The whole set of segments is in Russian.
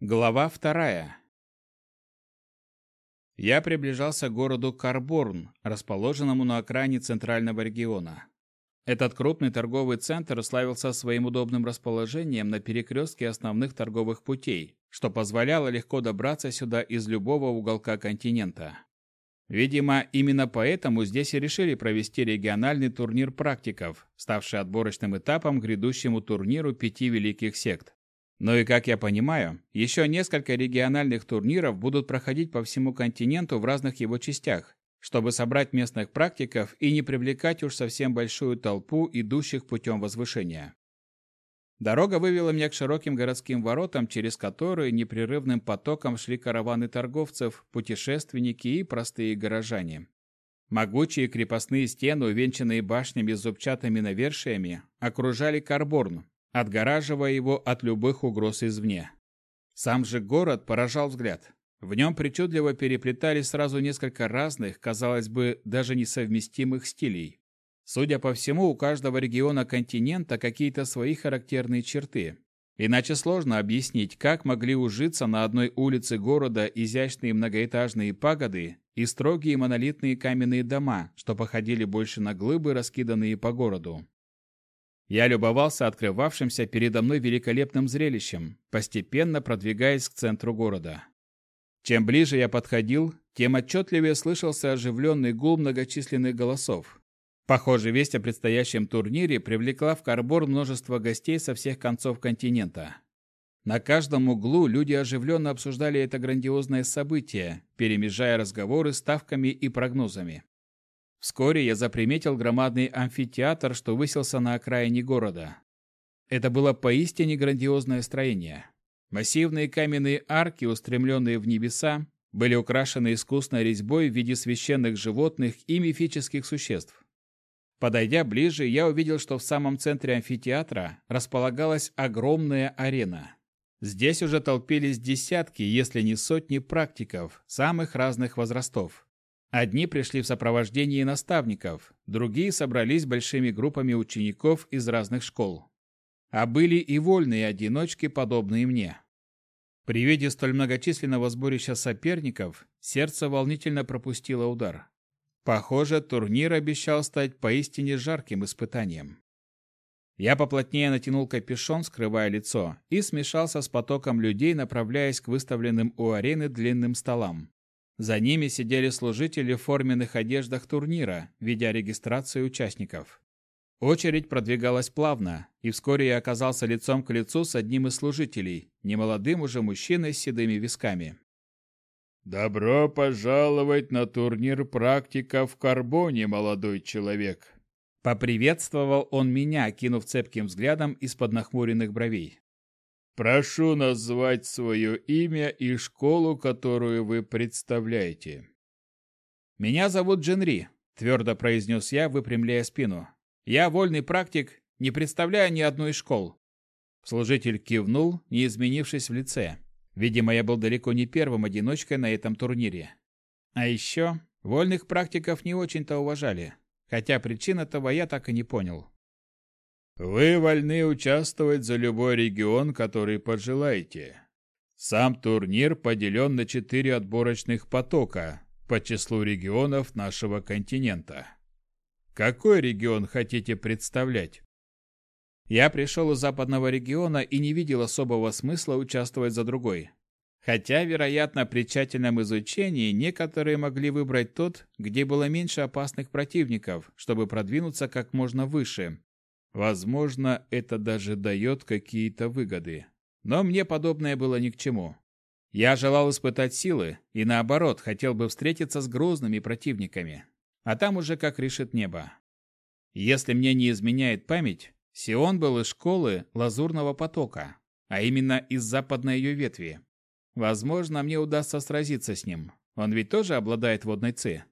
Глава вторая. Я приближался к городу Карборн, расположенному на окраине центрального региона. Этот крупный торговый центр славился своим удобным расположением на перекрестке основных торговых путей, что позволяло легко добраться сюда из любого уголка континента. Видимо, именно поэтому здесь и решили провести региональный турнир практиков, ставший отборочным этапом грядущему турниру пяти великих сект. Но и, как я понимаю, еще несколько региональных турниров будут проходить по всему континенту в разных его частях, чтобы собрать местных практиков и не привлекать уж совсем большую толпу идущих путем возвышения. Дорога вывела меня к широким городским воротам, через которые непрерывным потоком шли караваны торговцев, путешественники и простые горожане. Могучие крепостные стены, увенчанные башнями с зубчатыми навершиями, окружали Карборн, отгораживая его от любых угроз извне. Сам же город поражал взгляд. В нем причудливо переплетались сразу несколько разных, казалось бы, даже несовместимых стилей. Судя по всему, у каждого региона континента какие-то свои характерные черты. Иначе сложно объяснить, как могли ужиться на одной улице города изящные многоэтажные пагоды и строгие монолитные каменные дома, что походили больше на глыбы, раскиданные по городу. Я любовался открывавшимся передо мной великолепным зрелищем, постепенно продвигаясь к центру города. Чем ближе я подходил, тем отчетливее слышался оживленный гул многочисленных голосов. Похоже, весть о предстоящем турнире привлекла в Карбор множество гостей со всех концов континента. На каждом углу люди оживленно обсуждали это грандиозное событие, перемежая разговоры ставками и прогнозами. Вскоре я заприметил громадный амфитеатр, что высился на окраине города. Это было поистине грандиозное строение. Массивные каменные арки, устремленные в небеса, были украшены искусной резьбой в виде священных животных и мифических существ. Подойдя ближе, я увидел, что в самом центре амфитеатра располагалась огромная арена. Здесь уже толпились десятки, если не сотни практиков самых разных возрастов. Одни пришли в сопровождении наставников, другие собрались большими группами учеников из разных школ. А были и вольные одиночки, подобные мне. При виде столь многочисленного сборища соперников сердце волнительно пропустило удар. Похоже, турнир обещал стать поистине жарким испытанием. Я поплотнее натянул капюшон, скрывая лицо, и смешался с потоком людей, направляясь к выставленным у арены длинным столам. За ними сидели служители в форменных одеждах турнира, ведя регистрацию участников. Очередь продвигалась плавно, и вскоре я оказался лицом к лицу с одним из служителей, немолодым уже мужчиной с седыми висками. «Добро пожаловать на турнир практика в Карбоне, молодой человек!» Поприветствовал он меня, кинув цепким взглядом из-под нахмуренных бровей. Прошу назвать свое имя и школу, которую вы представляете. Меня зовут Дженри, твердо произнес я, выпрямляя спину. Я вольный практик, не представляю ни одной из школ. Служитель кивнул, не изменившись в лице. Видимо, я был далеко не первым одиночкой на этом турнире. А еще вольных практиков не очень-то уважали, хотя причин этого я так и не понял. Вы вольны участвовать за любой регион, который пожелаете. Сам турнир поделен на четыре отборочных потока по числу регионов нашего континента. Какой регион хотите представлять? Я пришел из западного региона и не видел особого смысла участвовать за другой. Хотя, вероятно, при тщательном изучении некоторые могли выбрать тот, где было меньше опасных противников, чтобы продвинуться как можно выше, Возможно, это даже дает какие-то выгоды. Но мне подобное было ни к чему. Я желал испытать силы и, наоборот, хотел бы встретиться с грозными противниками. А там уже как решит небо. Если мне не изменяет память, Сион был из школы Лазурного потока, а именно из западной ее ветви. Возможно, мне удастся сразиться с ним. Он ведь тоже обладает водной ци.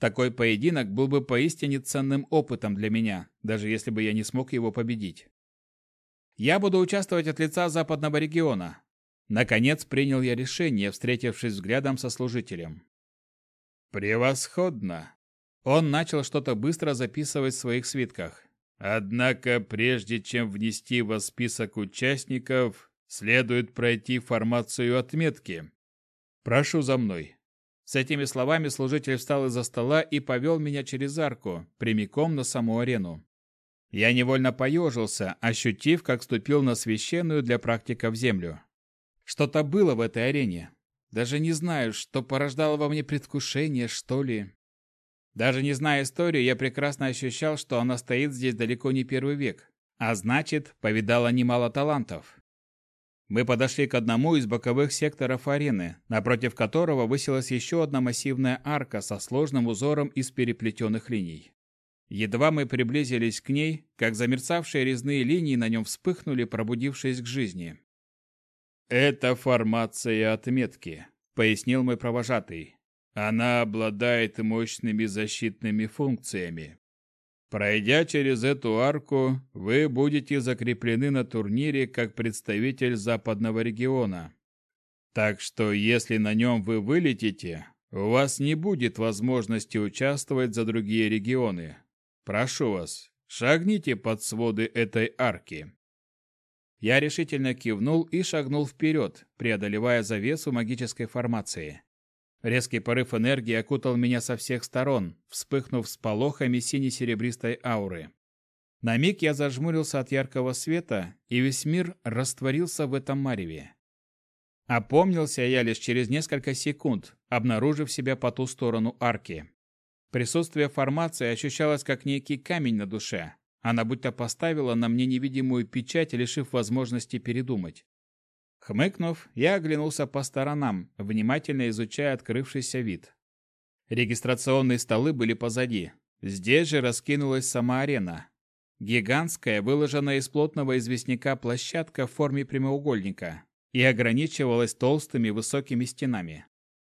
Такой поединок был бы поистине ценным опытом для меня, даже если бы я не смог его победить. Я буду участвовать от лица западного региона. Наконец принял я решение, встретившись взглядом со служителем. Превосходно. Он начал что-то быстро записывать в своих свитках. Однако, прежде чем внести вас в список участников, следует пройти формацию отметки. Прошу за мной. С этими словами служитель встал из-за стола и повел меня через арку, прямиком на саму арену. Я невольно поежился, ощутив, как ступил на священную для практиков землю. Что-то было в этой арене. Даже не знаю, что порождало во мне предвкушение, что ли. Даже не зная историю, я прекрасно ощущал, что она стоит здесь далеко не первый век, а значит, повидала немало талантов. Мы подошли к одному из боковых секторов арены, напротив которого высилась еще одна массивная арка со сложным узором из переплетенных линий. Едва мы приблизились к ней, как замерцавшие резные линии на нем вспыхнули, пробудившись к жизни. «Это формация отметки», — пояснил мой провожатый. «Она обладает мощными защитными функциями. Пройдя через эту арку, вы будете закреплены на турнире как представитель западного региона. Так что если на нем вы вылетите, у вас не будет возможности участвовать за другие регионы. Прошу вас, шагните под своды этой арки. Я решительно кивнул и шагнул вперед, преодолевая завесу магической формации. Резкий порыв энергии окутал меня со всех сторон, вспыхнув сполохами сине-серебристой ауры. На миг я зажмурился от яркого света, и весь мир растворился в этом мареве. Опомнился я лишь через несколько секунд, обнаружив себя по ту сторону арки. Присутствие формации ощущалось как некий камень на душе. Она будто поставила на мне невидимую печать, лишив возможности передумать. Хмыкнув, я оглянулся по сторонам, внимательно изучая открывшийся вид. Регистрационные столы были позади. Здесь же раскинулась сама арена. Гигантская, выложенная из плотного известняка площадка в форме прямоугольника и ограничивалась толстыми высокими стенами.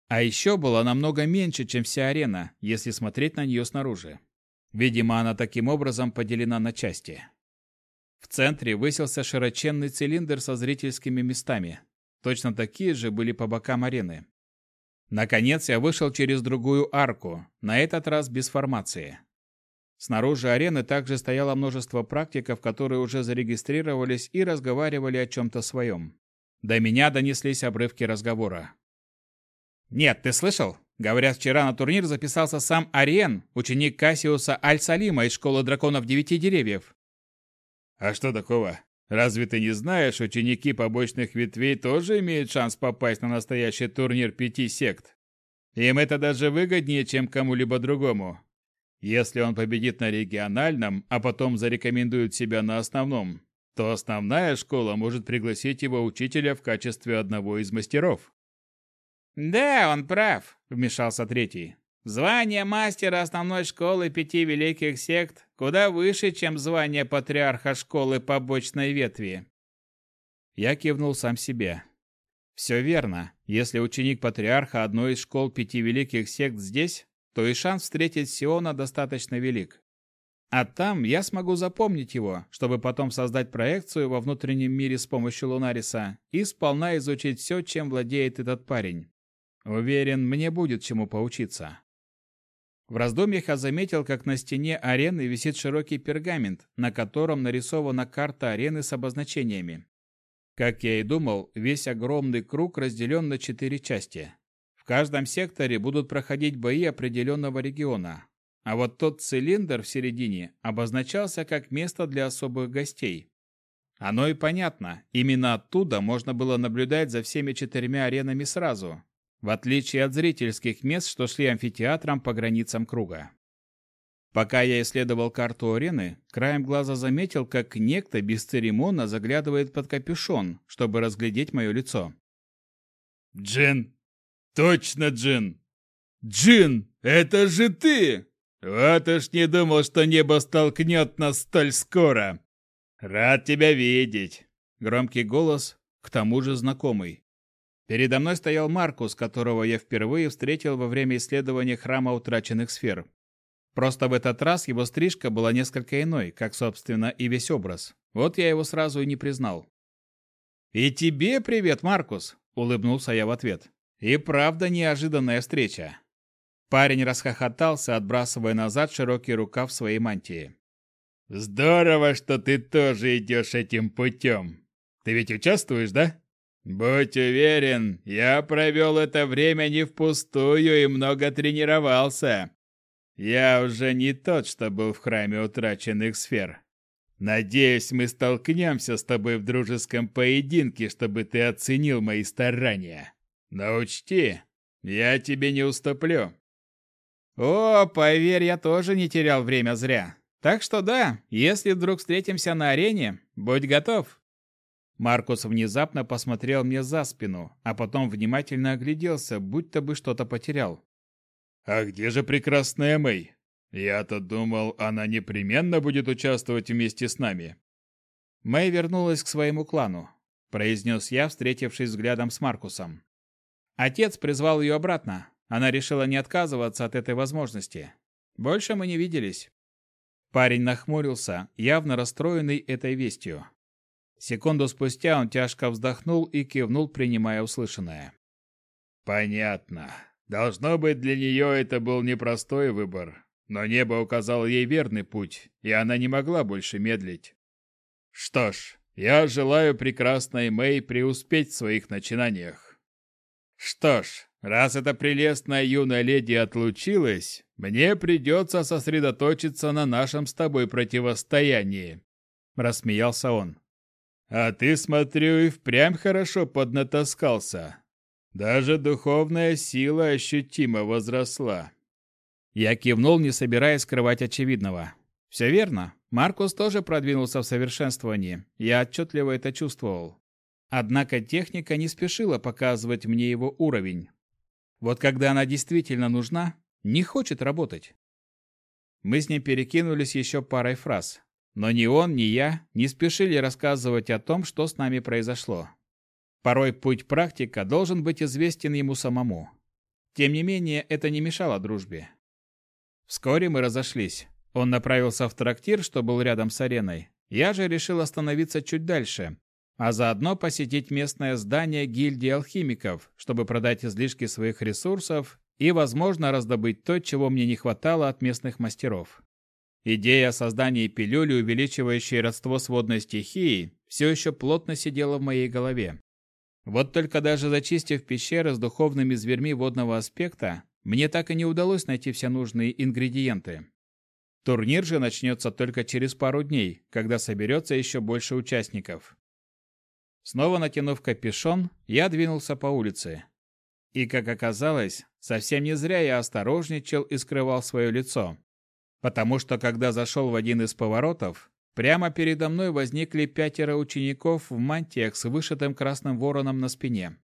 А еще была намного меньше, чем вся арена, если смотреть на нее снаружи. Видимо, она таким образом поделена на части. В центре высился широченный цилиндр со зрительскими местами. Точно такие же были по бокам арены. Наконец я вышел через другую арку, на этот раз без формации. Снаружи арены также стояло множество практиков, которые уже зарегистрировались и разговаривали о чем-то своем. До меня донеслись обрывки разговора. «Нет, ты слышал? Говорят, вчера на турнир записался сам Ариен, ученик Кассиуса Аль-Салима из школы драконов Девяти Деревьев. А что такого? Разве ты не знаешь, ученики побочных ветвей тоже имеют шанс попасть на настоящий турнир пяти сект? Им это даже выгоднее, чем кому-либо другому. Если он победит на региональном, а потом зарекомендует себя на основном, то основная школа может пригласить его учителя в качестве одного из мастеров. «Да, он прав», — вмешался третий. Звание мастера основной школы пяти великих сект куда выше, чем звание патриарха школы побочной ветви. Я кивнул сам себе. Все верно. Если ученик патриарха одной из школ пяти великих сект здесь, то и шанс встретить Сиона достаточно велик. А там я смогу запомнить его, чтобы потом создать проекцию во внутреннем мире с помощью Лунариса и сполна изучить все, чем владеет этот парень. Уверен, мне будет чему поучиться. В раздумьях я заметил, как на стене арены висит широкий пергамент, на котором нарисована карта арены с обозначениями. Как я и думал, весь огромный круг разделен на четыре части. В каждом секторе будут проходить бои определенного региона. А вот тот цилиндр в середине обозначался как место для особых гостей. Оно и понятно, именно оттуда можно было наблюдать за всеми четырьмя аренами сразу, в отличие от зрительских мест, что шли амфитеатром по границам круга. Пока я исследовал карту арены, краем глаза заметил, как некто бесцеремонно заглядывает под капюшон, чтобы разглядеть мое лицо. «Джин! Точно, Джин! Джин, это же ты! Вот уж не думал, что небо столкнет нас столь скоро! Рад тебя видеть!» Громкий голос, к тому же знакомый. Передо мной стоял Маркус, которого я впервые встретил во время исследования храма утраченных сфер. Просто в этот раз его стрижка была несколько иной, как, собственно, и весь образ. Вот я его сразу и не признал. «И тебе привет, Маркус!» — улыбнулся я в ответ. «И правда неожиданная встреча!» Парень расхохотался, отбрасывая назад широкий рукав своей мантии. «Здорово, что ты тоже идешь этим путем!» Ты ведь участвуешь, да?» «Будь уверен, я провел это время не впустую и много тренировался. Я уже не тот, что был в храме утраченных сфер. Надеюсь, мы столкнемся с тобой в дружеском поединке, чтобы ты оценил мои старания. Но учти, я тебе не уступлю». «О, поверь, я тоже не терял время зря. Так что да, если вдруг встретимся на арене, будь готов». Маркус внезапно посмотрел мне за спину, а потом внимательно огляделся, будто бы что-то потерял. «А где же прекрасная Мэй? Я-то думал, она непременно будет участвовать вместе с нами». Мэй вернулась к своему клану, произнес я, встретившись взглядом с Маркусом. Отец призвал ее обратно. Она решила не отказываться от этой возможности. Больше мы не виделись. Парень нахмурился, явно расстроенный этой вестью. Секунду спустя он тяжко вздохнул и кивнул, принимая услышанное. «Понятно. Должно быть, для нее это был непростой выбор, но небо указало ей верный путь, и она не могла больше медлить. Что ж, я желаю прекрасной Мэй преуспеть в своих начинаниях. Что ж, раз эта прелестная юная леди отлучилась, мне придется сосредоточиться на нашем с тобой противостоянии», — рассмеялся он. А ты, смотрю, и впрямь хорошо поднатаскался. Даже духовная сила ощутимо возросла. Я кивнул, не собираясь скрывать очевидного. Все верно. Маркус тоже продвинулся в совершенствовании. Я отчетливо это чувствовал. Однако техника не спешила показывать мне его уровень. Вот когда она действительно нужна, не хочет работать. Мы с ним перекинулись еще парой фраз. Но ни он, ни я не спешили рассказывать о том, что с нами произошло. Порой путь практика должен быть известен ему самому. Тем не менее, это не мешало дружбе. Вскоре мы разошлись. Он направился в трактир, что был рядом с ареной. Я же решил остановиться чуть дальше, а заодно посетить местное здание гильдии алхимиков, чтобы продать излишки своих ресурсов и, возможно, раздобыть то, чего мне не хватало от местных мастеров. Идея о создании пилюли, увеличивающей родство с водной стихией, все еще плотно сидела в моей голове. Вот только даже зачистив пещеры с духовными зверьми водного аспекта, мне так и не удалось найти все нужные ингредиенты. Турнир же начнется только через пару дней, когда соберется еще больше участников. Снова натянув капюшон, я двинулся по улице. И, как оказалось, совсем не зря я осторожничал и скрывал свое лицо потому что когда зашел в один из поворотов, прямо передо мной возникли пятеро учеников в мантиях с вышитым красным вороном на спине.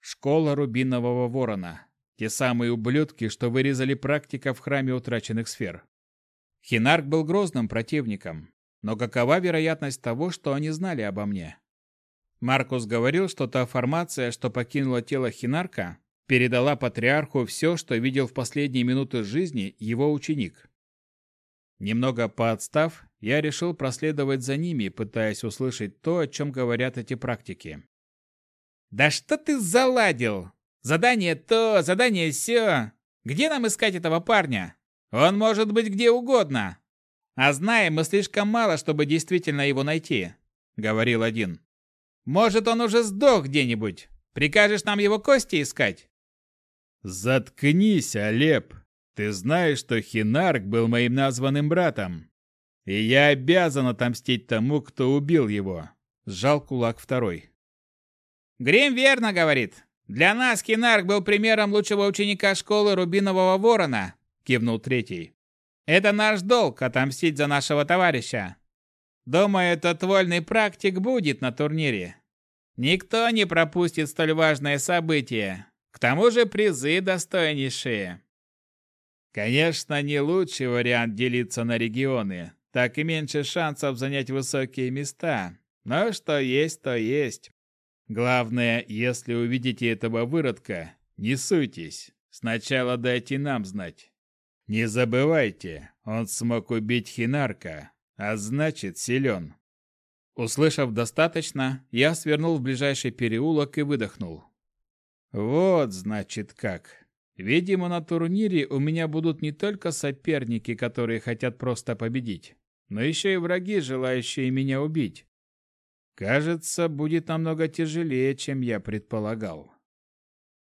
Школа Рубинового Ворона. Те самые ублюдки, что вырезали практика в храме утраченных сфер. Хинарк был грозным противником, но какова вероятность того, что они знали обо мне? Маркус говорил, что та формация, что покинула тело Хинарка, передала патриарху все, что видел в последние минуты жизни его ученик. Немного поотстав, я решил проследовать за ними, пытаясь услышать то, о чем говорят эти практики. «Да что ты заладил? Задание то, задание сё. Где нам искать этого парня? Он может быть где угодно. А знаем мы слишком мало, чтобы действительно его найти», — говорил один. «Может, он уже сдох где-нибудь? Прикажешь нам его кости искать?» «Заткнись, Алеп! Ты знаешь, что Хинарк был моим названным братом, и я обязан отомстить тому, кто убил его!» Сжал кулак второй. «Грим верно говорит. Для нас Хинарк был примером лучшего ученика школы Рубинового Ворона», кивнул третий. «Это наш долг отомстить за нашего товарища. Думаю, этот вольный практик будет на турнире. Никто не пропустит столь важное событие, к тому же призы достойнейшие. Конечно, не лучший вариант делиться на регионы, так и меньше шансов занять высокие места. Но что есть, то есть. Главное, если увидите этого выродка, не суйтесь. Сначала дайте нам знать. Не забывайте, он смог убить Хинарка, а значит силен. Услышав достаточно, я свернул в ближайший переулок и выдохнул. Вот, значит, как. Видимо, на турнире у меня будут не только соперники, которые хотят просто победить, но еще и враги, желающие меня убить. Кажется, будет намного тяжелее, чем я предполагал.